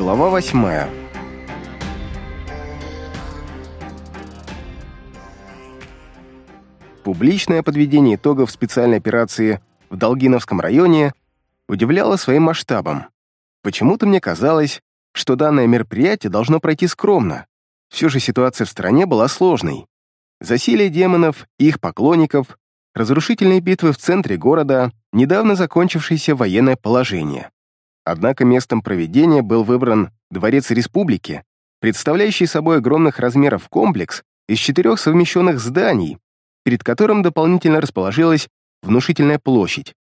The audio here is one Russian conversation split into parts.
Глава восьмая. Публичное подведение итогов специальной операции в Долгиновском районе удивляло своим масштабом. Почему-то мне казалось, что данное мероприятие должно пройти скромно. Все же ситуация в стране была сложной. Засилие демонов и их поклонников, разрушительные битвы в центре города, недавно закончившееся военное положение. Однако местом проведения был выбран Дворец Республики, представляющий собой огромных размеров комплекс из четырех совмещенных зданий, перед которым дополнительно расположилась внушительная площадь.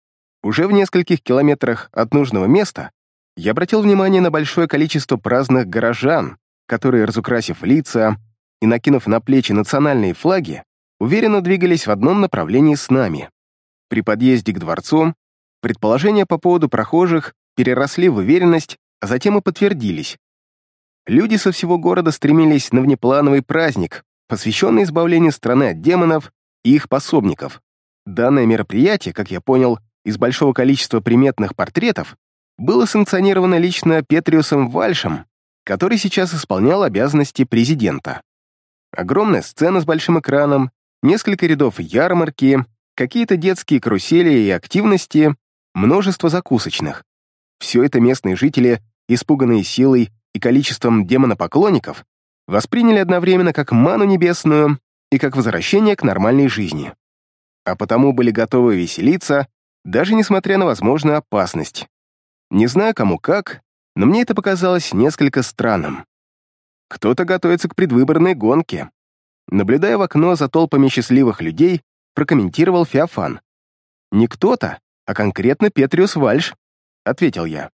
Уже в нескольких километрах от нужного места я обратил внимание на большое количество праздных горожан, которые, разукрасив лица и накинув на плечи национальные флаги, уверенно двигались в одном направлении с нами. При подъезде к дворцу предположения по поводу прохожих переросли в уверенность, а затем и подтвердились. Люди со всего города стремились на внеплановый праздник, посвященный избавлению страны от демонов и их пособников. Данное мероприятие, как я понял, из большого количества приметных портретов, было санкционировано лично Петриусом Вальшем, который сейчас исполнял обязанности президента. Огромная сцена с большим экраном, несколько рядов ярмарки, какие-то детские карусели и активности, множество закусочных. Все это местные жители, испуганные силой и количеством демонопоклонников, восприняли одновременно как ману небесную и как возвращение к нормальной жизни. А потому были готовы веселиться, даже несмотря на возможную опасность. Не знаю, кому как, но мне это показалось несколько странным. Кто-то готовится к предвыборной гонке. Наблюдая в окно за толпами счастливых людей, прокомментировал Феофан. «Не кто-то, а конкретно Петриус Вальш», — ответил я.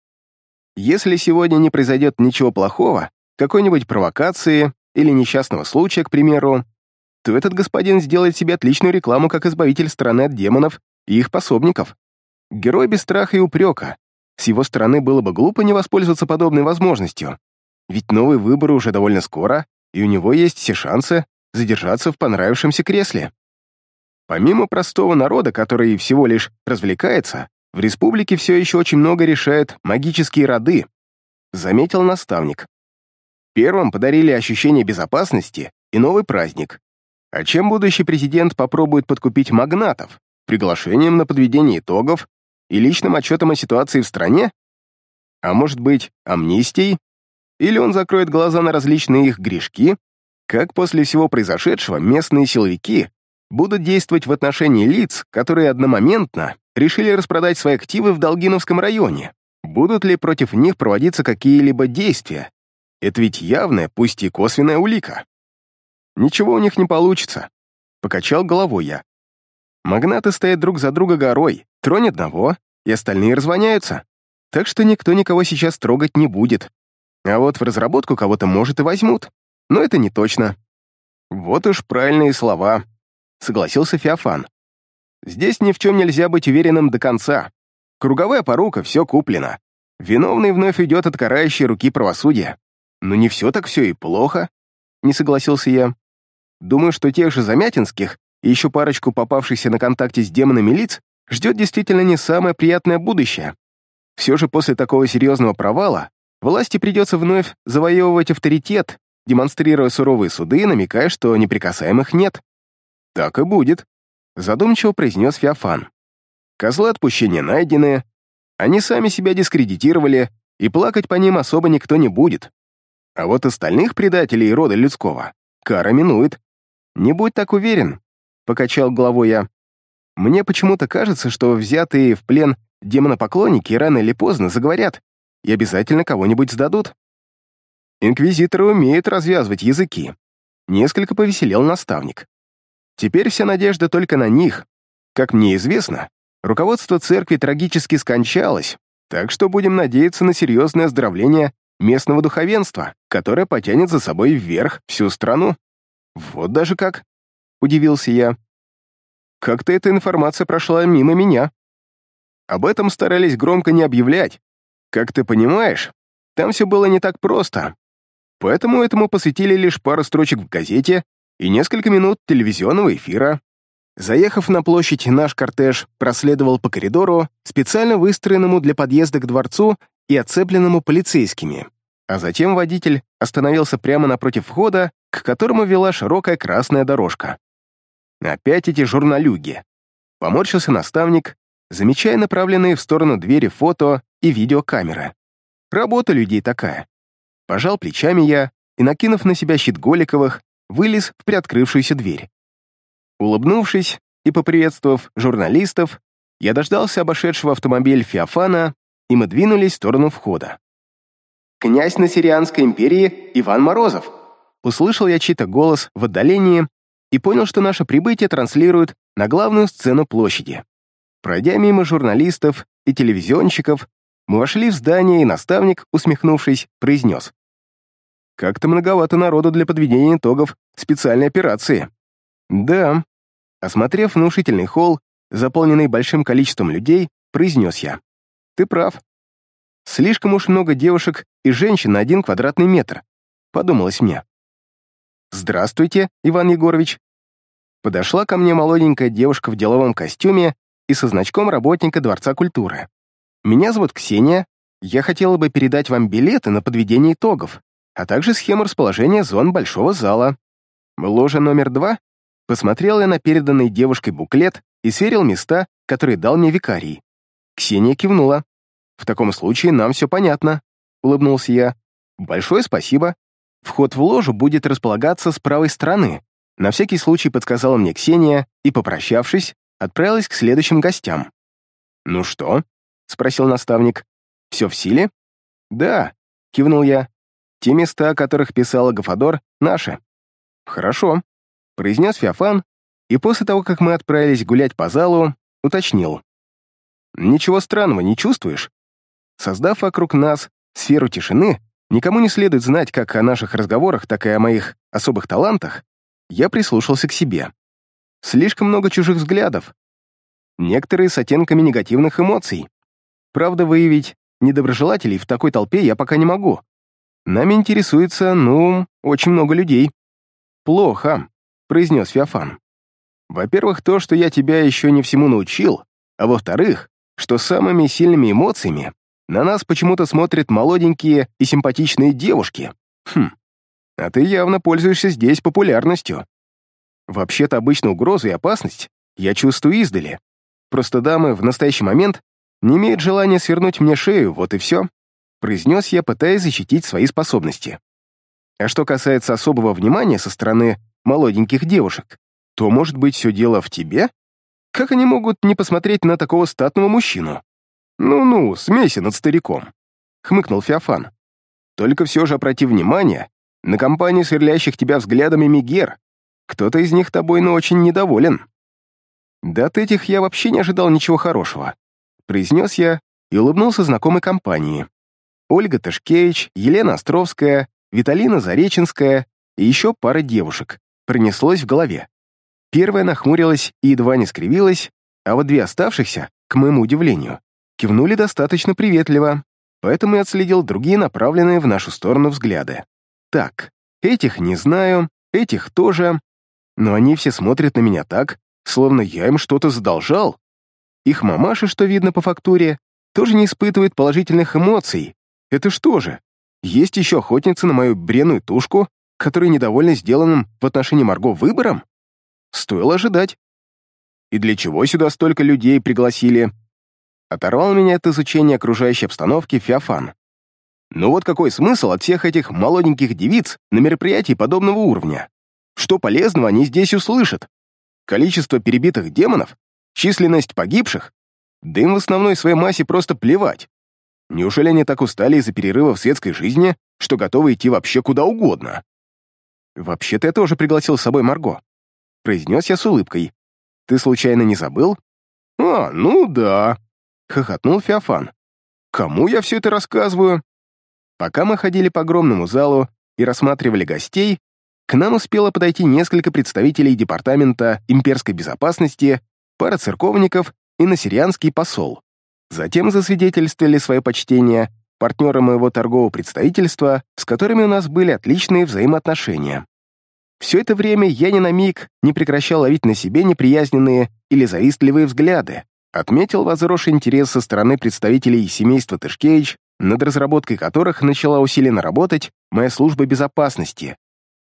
«Если сегодня не произойдет ничего плохого, какой-нибудь провокации или несчастного случая, к примеру, то этот господин сделает себе отличную рекламу как избавитель страны от демонов и их пособников. Герой без страха и упрека. С его стороны было бы глупо не воспользоваться подобной возможностью. Ведь новые выборы уже довольно скоро, и у него есть все шансы задержаться в понравившемся кресле. Помимо простого народа, который всего лишь развлекается, в республике все еще очень много решают магические роды, заметил наставник. Первым подарили ощущение безопасности и новый праздник. А чем будущий президент попробует подкупить магнатов? Приглашением на подведение итогов и личным отчетом о ситуации в стране? А может быть, амнистией? Или он закроет глаза на различные их грешки? Как после всего произошедшего местные силовики будут действовать в отношении лиц, которые одномоментно решили распродать свои активы в Долгиновском районе? Будут ли против них проводиться какие-либо действия? Это ведь явная, пусть и косвенная улика. Ничего у них не получится. Покачал головой я. Магнаты стоят друг за друга горой, тронь одного, и остальные развоняются. Так что никто никого сейчас трогать не будет. А вот в разработку кого-то, может, и возьмут. Но это не точно. Вот уж правильные слова, согласился Феофан. Здесь ни в чем нельзя быть уверенным до конца. Круговая порука, все куплено. Виновный вновь идет от карающей руки правосудия. Но не все так все и плохо, не согласился я. Думаю, что тех же Замятинских и еще парочку попавшихся на контакте с демонами лиц ждет действительно не самое приятное будущее. Все же после такого серьезного провала власти придется вновь завоевывать авторитет, демонстрируя суровые суды, намекая, что неприкасаемых нет. «Так и будет», — задумчиво произнес Феофан. «Козлы отпущения найдены, они сами себя дискредитировали, и плакать по ним особо никто не будет. А вот остальных предателей рода людского кара минует. Не будь так уверен, покачал головой я. Мне почему-то кажется, что взятые в плен демонопоклонники рано или поздно заговорят и обязательно кого-нибудь сдадут. Инквизиторы умеют развязывать языки. Несколько повеселел наставник. Теперь вся надежда только на них. Как мне известно, руководство церкви трагически скончалось, так что будем надеяться на серьезное оздоровление местного духовенства, которое потянет за собой вверх всю страну. Вот даже как. Удивился я. Как-то эта информация прошла мимо меня. Об этом старались громко не объявлять. Как ты понимаешь, там все было не так просто. Поэтому этому посвятили лишь пару строчек в газете и несколько минут телевизионного эфира. Заехав на площадь, наш кортеж проследовал по коридору, специально выстроенному для подъезда к дворцу и оцепленному полицейскими. а затем водитель остановился прямо напротив входа, к которому вела широкая красная дорожка. Опять эти журналюги. Поморщился наставник, замечая направленные в сторону двери фото и видеокамеры. Работа людей такая. Пожал плечами я и, накинув на себя щит Голиковых, вылез в приоткрывшуюся дверь. Улыбнувшись и поприветствовав журналистов, я дождался обошедшего автомобиль Феофана, и мы двинулись в сторону входа. «Князь Насирианской империи Иван Морозов!» Услышал я чей-то голос в отдалении и понял, что наше прибытие транслируют на главную сцену площади. Пройдя мимо журналистов и телевизионщиков, мы вошли в здание, и наставник, усмехнувшись, произнес. «Как-то многовато народу для подведения итогов специальной операции». «Да». Осмотрев внушительный холл, заполненный большим количеством людей, произнес я. «Ты прав. Слишком уж много девушек и женщин на один квадратный метр», подумалось мне. «Здравствуйте, Иван Егорович». Подошла ко мне молоденькая девушка в деловом костюме и со значком работника Дворца культуры. «Меня зовут Ксения. Я хотела бы передать вам билеты на подведение итогов, а также схему расположения зон большого зала. Ложа номер два?» Посмотрел я на переданный девушкой буклет и сверил места, которые дал мне викарий. Ксения кивнула. «В таком случае нам все понятно», — улыбнулся я. «Большое спасибо. Вход в ложу будет располагаться с правой стороны. На всякий случай подсказала мне Ксения и, попрощавшись, отправилась к следующим гостям. «Ну что?» — спросил наставник. «Все в силе?» «Да», — кивнул я. «Те места, о которых писал Гафадор, наши». «Хорошо», — произнес Феофан, и после того, как мы отправились гулять по залу, уточнил. «Ничего странного не чувствуешь?» Создав вокруг нас сферу тишины, Никому не следует знать как о наших разговорах, так и о моих особых талантах. Я прислушался к себе. Слишком много чужих взглядов. Некоторые с оттенками негативных эмоций. Правда, выявить недоброжелателей в такой толпе я пока не могу. Нами интересуется, ну, очень много людей. «Плохо», — произнес Феофан. «Во-первых, то, что я тебя еще не всему научил, а во-вторых, что самыми сильными эмоциями на нас почему-то смотрят молоденькие и симпатичные девушки. Хм, а ты явно пользуешься здесь популярностью. Вообще-то обычно угрозу и опасность я чувствую издали. Просто дамы в настоящий момент не имеют желания свернуть мне шею, вот и все», произнес я, пытаясь защитить свои способности. А что касается особого внимания со стороны молоденьких девушек, то, может быть, все дело в тебе? Как они могут не посмотреть на такого статного мужчину? «Ну-ну, смейся над стариком», — хмыкнул Феофан. «Только все же обрати внимание на компанию сверлящих тебя взглядами Мигер. Кто-то из них тобой, но очень недоволен». «Да от этих я вообще не ожидал ничего хорошего», — произнес я и улыбнулся знакомой компании. Ольга Ташкевич, Елена Островская, Виталина Зареченская и еще пара девушек. Пронеслось в голове. Первая нахмурилась и едва не скривилась, а вот две оставшихся, к моему удивлению, кивнули достаточно приветливо, поэтому я отследил другие направленные в нашу сторону взгляды. Так, этих не знаю, этих тоже, но они все смотрят на меня так, словно я им что-то задолжал. Их мамаша, что видно по фактуре, тоже не испытывает положительных эмоций. Это что же? Есть еще охотница на мою бренную тушку, которая недовольна сделанным в отношении Марго выбором? Стоило ожидать. И для чего сюда столько людей пригласили? Оторвал меня от изучения окружающей обстановки Феофан. Ну вот какой смысл от всех этих молоденьких девиц на мероприятии подобного уровня? Что полезного они здесь услышат? Количество перебитых демонов? Численность погибших? Да им в основной своей массе просто плевать. Неужели они так устали из-за перерыва в светской жизни, что готовы идти вообще куда угодно? «Вообще-то я тоже пригласил с собой Марго», — произнес я с улыбкой. «Ты случайно не забыл?» «А, ну да», хохотнул Феофан. «Кому я все это рассказываю?» Пока мы ходили по огромному залу и рассматривали гостей, к нам успело подойти несколько представителей Департамента имперской безопасности, пара церковников и насирианский посол. Затем засвидетельствовали свое почтение партнеры моего торгового представительства, с которыми у нас были отличные взаимоотношения. Все это время я ни на миг не прекращал ловить на себе неприязненные или завистливые взгляды, Отметил возросший интерес со стороны представителей семейства Тышкевич над разработкой которых начала усиленно работать моя служба безопасности.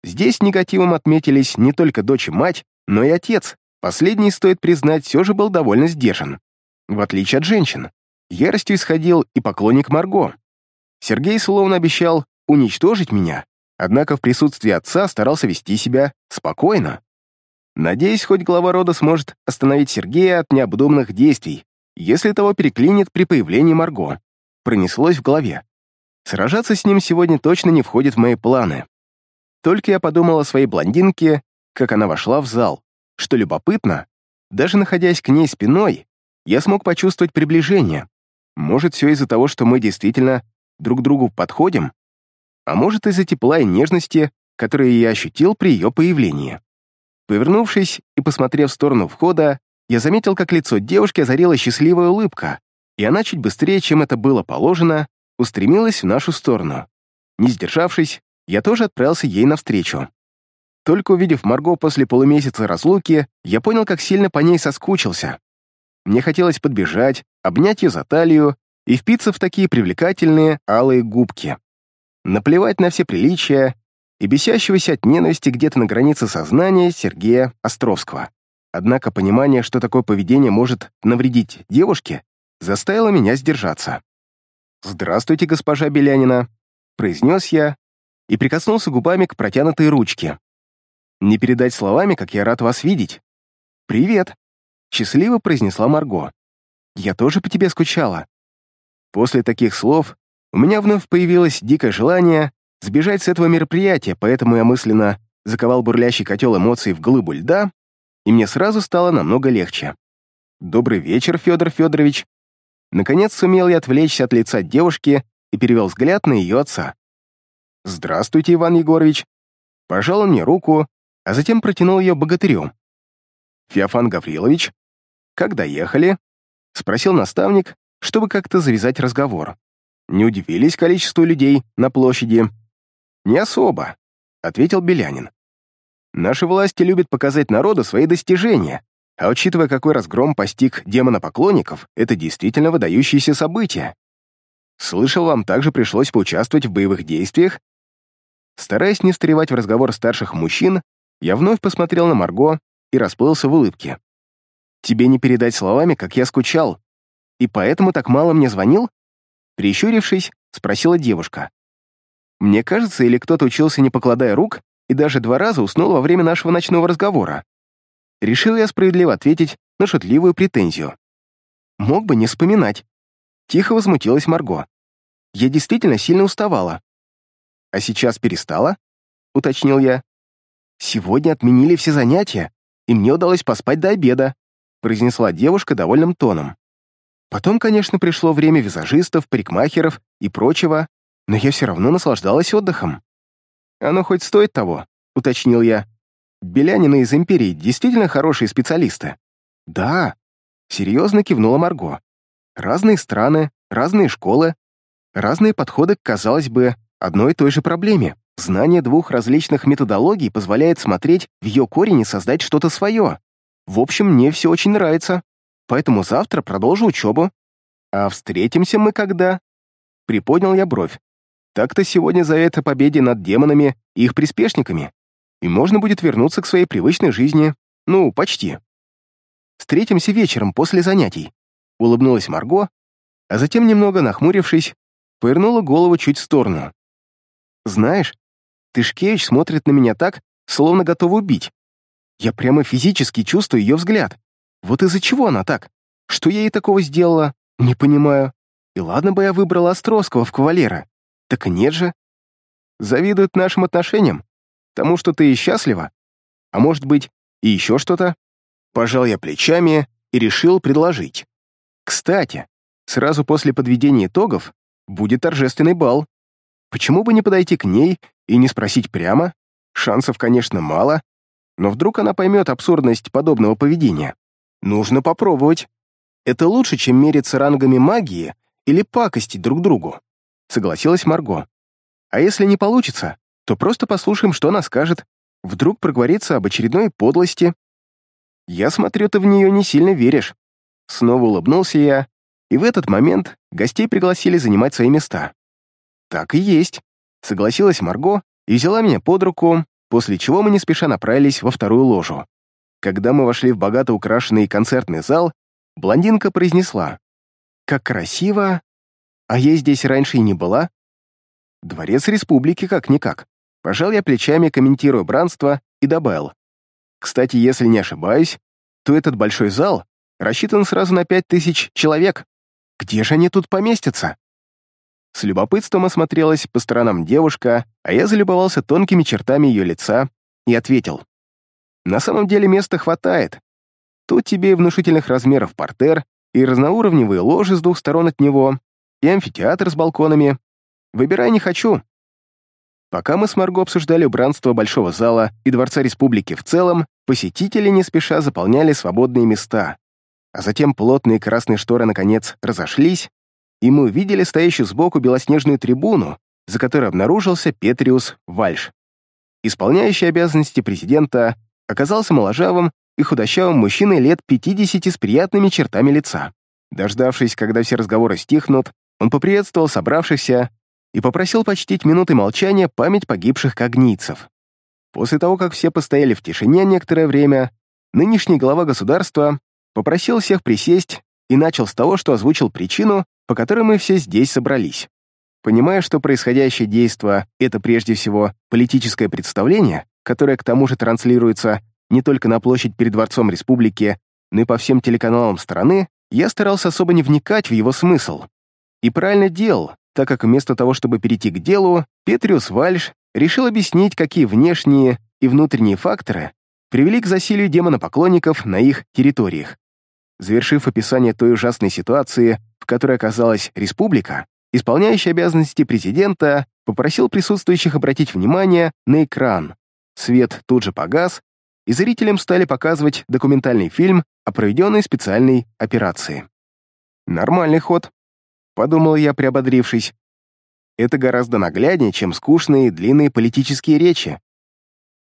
Здесь негативом отметились не только дочь и мать, но и отец. Последний, стоит признать, все же был довольно сдержан. В отличие от женщин. Яростью исходил и поклонник Марго. Сергей словно обещал уничтожить меня, однако в присутствии отца старался вести себя спокойно. Надеюсь, хоть глава рода сможет остановить Сергея от необдуманных действий, если того переклинит при появлении Марго. Пронеслось в голове. Сражаться с ним сегодня точно не входит в мои планы. Только я подумал о своей блондинке, как она вошла в зал. Что любопытно, даже находясь к ней спиной, я смог почувствовать приближение. Может, все из-за того, что мы действительно друг другу подходим? А может, из-за тепла и нежности, которые я ощутил при ее появлении. Повернувшись и посмотрев в сторону входа, я заметил, как лицо девушки озарила счастливая улыбка, и она чуть быстрее, чем это было положено, устремилась в нашу сторону. Не сдержавшись, я тоже отправился ей навстречу. Только увидев Марго после полумесяца разлуки, я понял, как сильно по ней соскучился. Мне хотелось подбежать, обнять ее за талию и впиться в такие привлекательные алые губки. Наплевать на все приличия и бесящегося от ненависти где-то на границе сознания Сергея Островского. Однако понимание, что такое поведение может навредить девушке, заставило меня сдержаться. «Здравствуйте, госпожа Белянина», — произнес я и прикоснулся губами к протянутой ручке. «Не передать словами, как я рад вас видеть». «Привет», — счастливо произнесла Марго. «Я тоже по тебе скучала». После таких слов у меня вновь появилось дикое желание сбежать с этого мероприятия, поэтому я мысленно заковал бурлящий котел эмоций в глыбу льда, и мне сразу стало намного легче. «Добрый вечер, Федор Федорович». Наконец сумел я отвлечься от лица девушки и перевел взгляд на ее отца. «Здравствуйте, Иван Егорович». Пожал он мне руку, а затем протянул ее богатырю. «Феофан Гаврилович, когда ехали?» — спросил наставник, чтобы как-то завязать разговор. Не удивились количеству людей на площади? Не особо, ответил Белянин. Наши власти любят показать народу свои достижения, а учитывая, какой разгром постиг демона-поклонников, это действительно выдающееся событие. Слышал, вам также пришлось поучаствовать в боевых действиях? Стараясь не встревать в разговор старших мужчин, я вновь посмотрел на Марго и расплылся в улыбке. «Тебе не передать словами, как я скучал. И поэтому так мало мне звонил?» Прищурившись, спросила девушка. «Мне кажется, или кто-то учился, не покладая рук, и даже два раза уснул во время нашего ночного разговора?» Решил я справедливо ответить на шутливую претензию. «Мог бы не вспоминать». Тихо возмутилась Марго. «Я действительно сильно уставала». «А сейчас перестала?» — уточнил я. «Сегодня отменили все занятия, и мне удалось поспать до обеда», — произнесла девушка довольным тоном. Потом, конечно, пришло время визажистов, парикмахеров и прочего, но я все равно наслаждалась отдыхом. «Оно хоть стоит того», — уточнил я. «Белянины из Империи действительно хорошие специалисты?» «Да», — серьезно кивнула Марго. «Разные страны, разные школы, разные подходы к, казалось бы, одной и той же проблеме. Знание двух различных методологий позволяет смотреть в ее корень и создать что-то свое. В общем, мне все очень нравится» поэтому завтра продолжу учебу. А встретимся мы когда?» Приподнял я бровь. Так-то сегодня завет о победе над демонами и их приспешниками, и можно будет вернуться к своей привычной жизни, ну, почти. Встретимся вечером после занятий. Улыбнулась Марго, а затем, немного нахмурившись, повернула голову чуть в сторону. «Знаешь, Тышкевич смотрит на меня так, словно готов убить. Я прямо физически чувствую ее взгляд. Вот из-за чего она так? Что я ей такого сделала? Не понимаю. И ладно бы я выбрала Островского в кавалера. Так нет же. Завидуют нашим отношениям. Тому, что ты и счастлива. А может быть, и еще что-то? Пожал я плечами и решил предложить. Кстати, сразу после подведения итогов будет торжественный бал. Почему бы не подойти к ней и не спросить прямо? Шансов, конечно, мало, но вдруг она поймет абсурдность подобного поведения. Нужно попробовать. Это лучше, чем мериться рангами магии или пакостить друг другу, согласилась Марго. А если не получится, то просто послушаем, что она скажет. Вдруг проговорится об очередной подлости. Я смотрю, ты в нее не сильно веришь. Снова улыбнулся я и в этот момент гостей пригласили занимать свои места. «Так и есть», — согласилась Марго и взяла меня под руку, после чего мы не спеша направились во вторую ложу. Когда мы вошли в богато украшенный концертный зал, блондинка произнесла «Как красиво! А я здесь раньше и не была?» «Дворец республики как-никак», Пожал я плечами, комментируя бранство, и добавил. Кстати, если не ошибаюсь, то этот большой зал рассчитан сразу на пять тысяч человек. Где же они тут поместятся? С любопытством осмотрелась по сторонам девушка, а я залюбовался тонкими чертами ее лица и ответил. На самом деле места хватает. Тут тебе и внушительных размеров портер, и разноуровневые ложи с двух сторон от него, и амфитеатр с балконами. Выбирай не хочу. Пока мы с Марго обсуждали убранство Большого зала и Дворца Республики в целом, посетители не спеша заполняли свободные места. А затем плотные красные шторы наконец разошлись, и мы увидели стоящую сбоку белоснежную трибуну, за которой обнаружился Петриус Вальш. Исполняющий обязанности президента оказался моложавым и худощавым мужчиной лет 50 с приятными чертами лица. Дождавшись, когда все разговоры стихнут, он поприветствовал собравшихся и попросил почтить минуты молчания память погибших когнийцев. После того, как все постояли в тишине некоторое время, нынешний глава государства попросил всех присесть и начал с того, что озвучил причину, по которой мы все здесь собрались. Понимая, что происходящее действо — это прежде всего политическое представление, которое к тому же транслируется не только на площадь перед Дворцом Республики, но и по всем телеканалам страны, я старался особо не вникать в его смысл. И правильно делал, так как вместо того, чтобы перейти к делу, Петриус Вальш решил объяснить, какие внешние и внутренние факторы привели к засилию демонопоклонников на их территориях. Завершив описание той ужасной ситуации, в которой оказалась республика, исполняющий обязанности президента попросил присутствующих обратить внимание на экран. Свет тут же погас, и зрителям стали показывать документальный фильм о проведенной специальной операции. Нормальный ход подумал я, приободрившись. Это гораздо нагляднее, чем скучные длинные политические речи.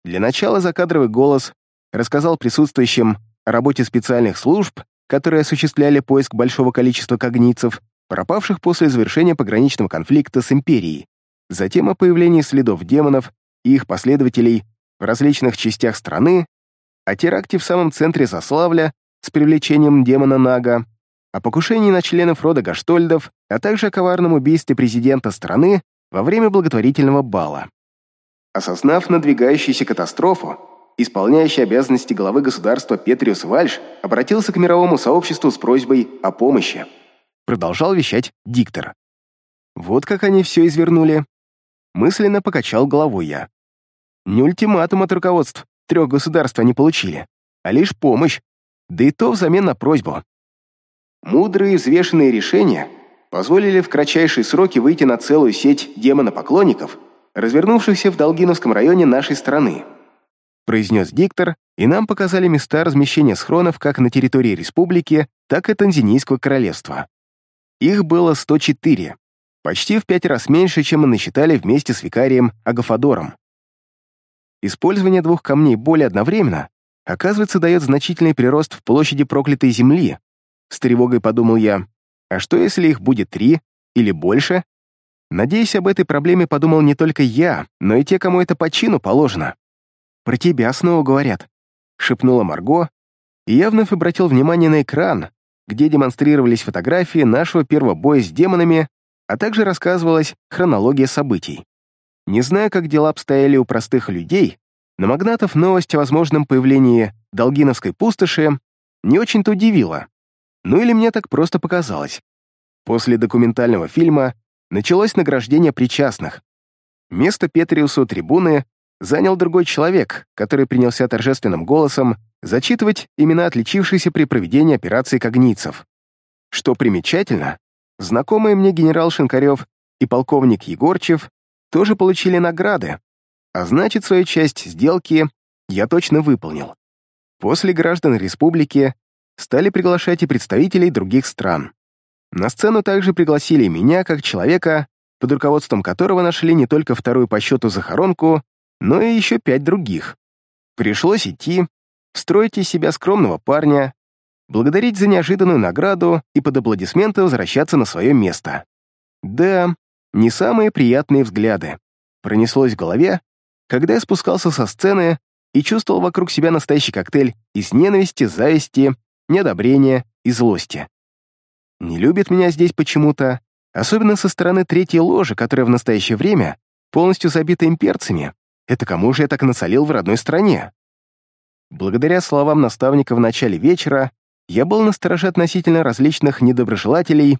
Для начала закадровый голос рассказал присутствующим о работе специальных служб, которые осуществляли поиск большого количества когницев, пропавших после завершения пограничного конфликта с Империей, затем о появлении следов демонов и их последователей в различных частях страны, о теракте в самом центре Заславля с привлечением демона Нага, о покушении на членов рода Гаштольдов, а также о коварном убийстве президента страны во время благотворительного бала. Осознав надвигающуюся катастрофу, исполняющий обязанности главы государства Петриус Вальш обратился к мировому сообществу с просьбой о помощи. Продолжал вещать диктор. Вот как они все извернули. Мысленно покачал головой я. Не ультиматум от руководств трех государств они получили, а лишь помощь, да и то взамен на просьбу. Мудрые взвешенные решения позволили в кратчайшие сроки выйти на целую сеть демонопоклонников, развернувшихся в Долгиновском районе нашей страны. Произнес диктор, и нам показали места размещения схронов как на территории республики, так и Танзинийского королевства. Их было 104, почти в пять раз меньше, чем мы насчитали вместе с викарием Агафадором. Использование двух камней боли одновременно, оказывается, дает значительный прирост в площади проклятой земли, с тревогой подумал я. А что, если их будет три или больше? Надеюсь, об этой проблеме подумал не только я, но и те, кому это по чину положено. «Про тебя снова говорят», — шепнула Марго, и я вновь обратил внимание на экран, где демонстрировались фотографии нашего первого боя с демонами, а также рассказывалась хронология событий. Не знаю, как дела обстояли у простых людей, но магнатов новость о возможном появлении Долгиновской пустоши не очень-то удивила. Ну или мне так просто показалось. После документального фильма началось награждение причастных. Место Петриуса у трибуны занял другой человек, который принялся торжественным голосом зачитывать имена отличившихся при проведении операции когницев. Что примечательно, знакомые мне генерал Шинкарев и полковник Егорчев тоже получили награды, а значит, свою часть сделки я точно выполнил. После граждан республики стали приглашать и представителей других стран. На сцену также пригласили меня, как человека, под руководством которого нашли не только вторую по счету захоронку, но и еще пять других. Пришлось идти, строить из себя скромного парня, благодарить за неожиданную награду и под аплодисменты возвращаться на свое место. Да, не самые приятные взгляды. Пронеслось в голове, когда я спускался со сцены и чувствовал вокруг себя настоящий коктейль из ненависти, зависти, неодобрения и злости. Не любит меня здесь почему-то, особенно со стороны третьей ложи, которая в настоящее время полностью забита имперцами. Это кому же я так насолил в родной стране? Благодаря словам наставника в начале вечера, я был настороже относительно различных недоброжелателей,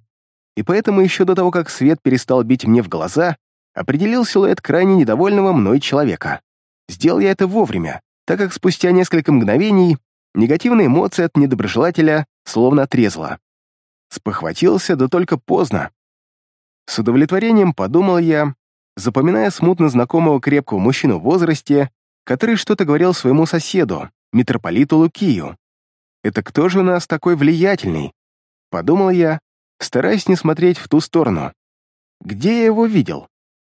и поэтому еще до того, как свет перестал бить мне в глаза, определил силуэт крайне недовольного мной человека. Сделал я это вовремя, так как спустя несколько мгновений негативные эмоции от недоброжелателя словно отрезала. Спохватился, да только поздно. С удовлетворением подумал я, запоминая смутно знакомого крепкого мужчину в возрасте, который что-то говорил своему соседу, митрополиту Лукию. «Это кто же у нас такой влиятельный?» Подумал я, стараясь не смотреть в ту сторону. Где я его видел?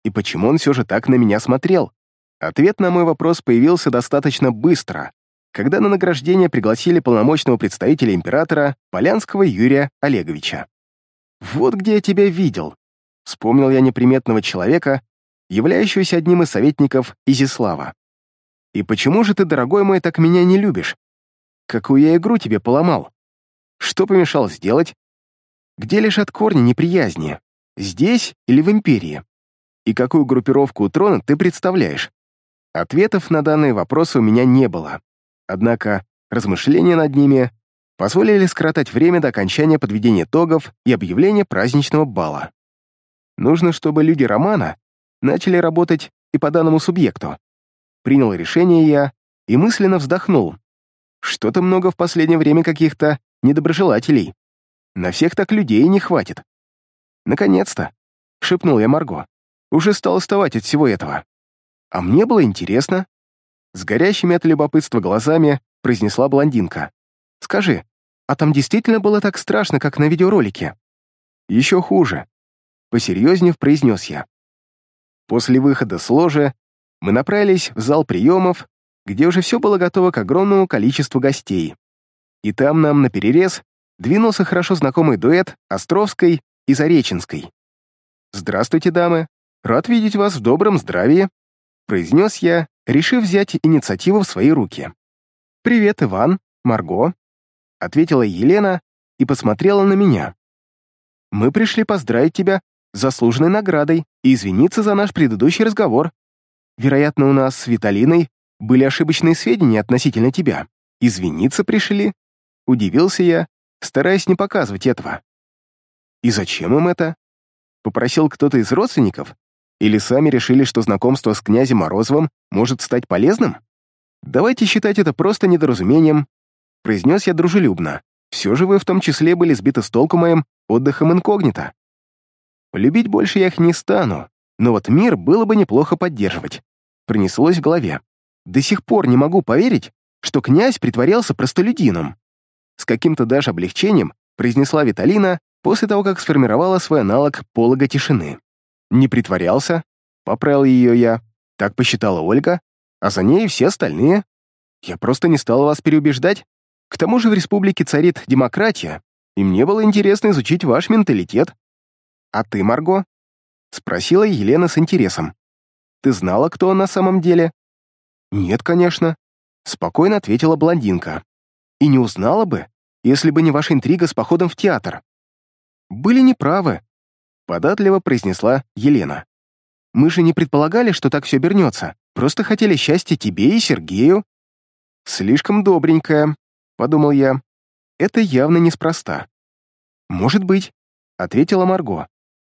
И почему он все же так на меня смотрел? Ответ на мой вопрос появился достаточно быстро, когда на награждение пригласили полномочного представителя императора Полянского Юрия Олеговича. «Вот где я тебя видел», — вспомнил я неприметного человека, являющегося одним из советников Изислава. «И почему же ты, дорогой мой, так меня не любишь? Какую я игру тебе поломал? Что помешал сделать? Где лежат корни неприязни? Здесь или в Империи? И какую группировку у трона ты представляешь?» Ответов на данные вопросы у меня не было. Однако размышления над ними позволили скоротать время до окончания подведения итогов и объявления праздничного бала. Нужно, чтобы люди романа начали работать и по данному субъекту. Принял решение я и мысленно вздохнул. Что-то много в последнее время каких-то недоброжелателей. На всех так людей не хватит. Наконец-то, шепнул я Марго. Уже стал уставать от всего этого. А мне было интересно. С горящими от любопытства глазами произнесла блондинка. Скажи, а там действительно было так страшно, как на видеоролике? Еще хуже. Посерьезнее произнес я. После выхода с ложи мы направились в зал приемов, где уже все было готово к огромному количеству гостей. И там нам на перерез двинулся хорошо знакомый дуэт Островской и Зареченской. «Здравствуйте, дамы. Рад видеть вас в добром здравии», произнес я, решив взять инициативу в свои руки. «Привет, Иван, Марго», ответила Елена и посмотрела на меня. «Мы пришли поздравить тебя заслуженной наградой и извиниться за наш предыдущий разговор. Вероятно, у нас с Виталиной были ошибочные сведения относительно тебя. Извиниться пришли?» Удивился я, стараясь не показывать этого. «И зачем им это?» Попросил кто-то из родственников? Или сами решили, что знакомство с князем Морозовым может стать полезным? Давайте считать это просто недоразумением, произнес я дружелюбно. Все же вы в том числе были сбиты с толку моим отдыхом инкогнито. Любить больше я их не стану, но вот мир было бы неплохо поддерживать. Принеслось в голове. До сих пор не могу поверить, что князь притворялся простолюдином. С каким-то даже облегчением произнесла Виталина после того, как сформировала свой аналог полога тишины. «Не притворялся?» — поправил ее я. Так посчитала Ольга, а за ней все остальные. Я просто не стала вас переубеждать. К тому же в республике царит демократия, и мне было интересно изучить ваш менталитет. «А ты, Марго?» — спросила Елена с интересом. «Ты знала, кто он на самом деле?» «Нет, конечно», — спокойно ответила блондинка. «И не узнала бы, если бы не ваша интрига с походом в театр». «Были неправы», — податливо произнесла Елена. «Мы же не предполагали, что так все обернется, просто хотели счастья тебе и Сергею». «Слишком добренькая», — подумал я. «Это явно неспроста». «Может быть», — ответила Марго.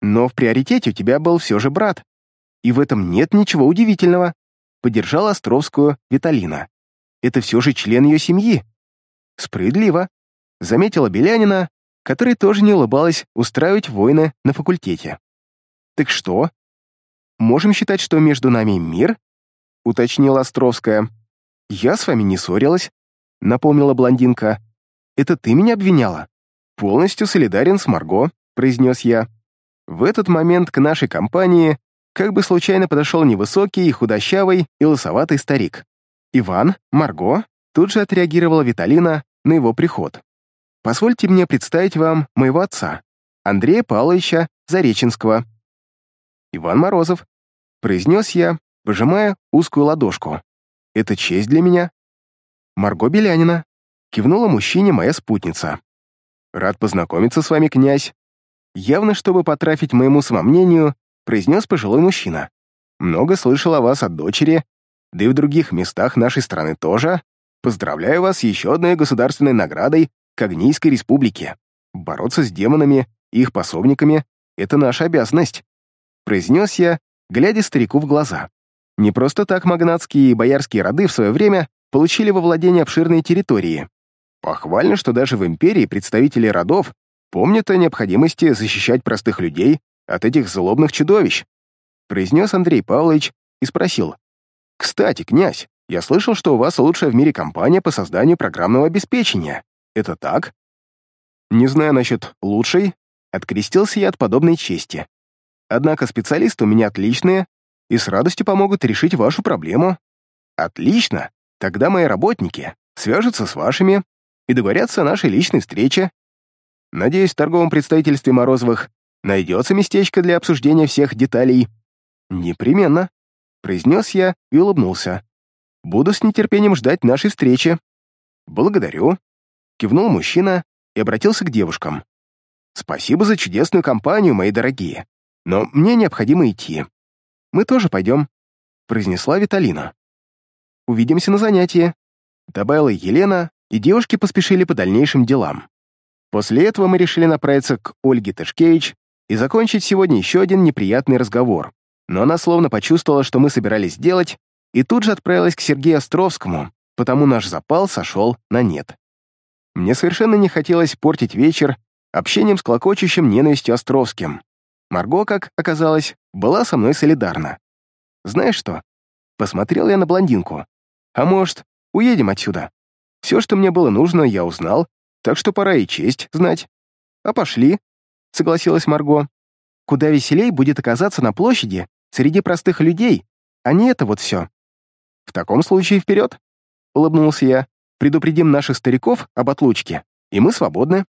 Но в приоритете у тебя был все же брат. И в этом нет ничего удивительного. Поддержала Островскую Виталина. Это все же член ее семьи. Справедливо. Заметила Белянина, которой тоже не улыбалась устраивать войны на факультете. Так что? Можем считать, что между нами мир? Уточнила Островская. Я с вами не ссорилась, напомнила блондинка. Это ты меня обвиняла. Полностью солидарен с Марго, произнес я. В этот момент к нашей компании как бы случайно подошел невысокий и худощавый и лысоватый старик. Иван, Марго, тут же отреагировала Виталина на его приход. позвольте мне представить вам моего отца, Андрея Павловича Зареченского». «Иван Морозов», — произнес я, пожимая узкую ладошку. «Это честь для меня». «Марго Белянина», — кивнула мужчине моя спутница. «Рад познакомиться с вами, князь». Явно, чтобы потрафить моему самомнению, произнес пожилой мужчина. «Много слышал о вас от дочери, да и в других местах нашей страны тоже. Поздравляю вас с еще одной государственной наградой Когнийской республики. Бороться с демонами и их пособниками — это наша обязанность», произнес я, глядя старику в глаза. Не просто так магнатские и боярские роды в свое время получили во владение обширные территории. Похвально, что даже в империи представители родов помнят о необходимости защищать простых людей от этих злобных чудовищ, произнес Андрей Павлович и спросил. «Кстати, князь, я слышал, что у вас лучшая в мире компания по созданию программного обеспечения. Это так?» «Не знаю насчет лучшей», — открестился я от подобной чести. «Однако специалисты у меня отличные и с радостью помогут решить вашу проблему». «Отлично! Тогда мои работники свяжутся с вашими и договорятся о нашей личной встрече. Надеюсь, в торговом представительстве Морозовых найдется местечко для обсуждения всех деталей. Непременно, произнес я и улыбнулся. Буду с нетерпением ждать нашей встречи. Благодарю, кивнул мужчина и обратился к девушкам. Спасибо за чудесную компанию, мои дорогие. Но мне необходимо идти. Мы тоже пойдем, произнесла Виталина. Увидимся на занятии, добавила Елена, и девушки поспешили по дальнейшим делам. После этого мы решили направиться к Ольге Тышкевич и закончить сегодня еще один неприятный разговор. Но она словно почувствовала, что мы собирались сделать, и тут же отправилась к Сергею Островскому, потому наш запал сошел на нет. Мне совершенно не хотелось портить вечер общением с клокочущим ненавистью Островским. Марго, как оказалось, была со мной солидарна. Знаешь что? Посмотрел я на блондинку. А может, уедем отсюда? Все, что мне было нужно, я узнал, так что пора и честь знать. А пошли, — согласилась Марго. Куда веселей будет оказаться на площади среди простых людей, а не это вот все. В таком случае вперед, — улыбнулся я. Предупредим наших стариков об отлучке, и мы свободны.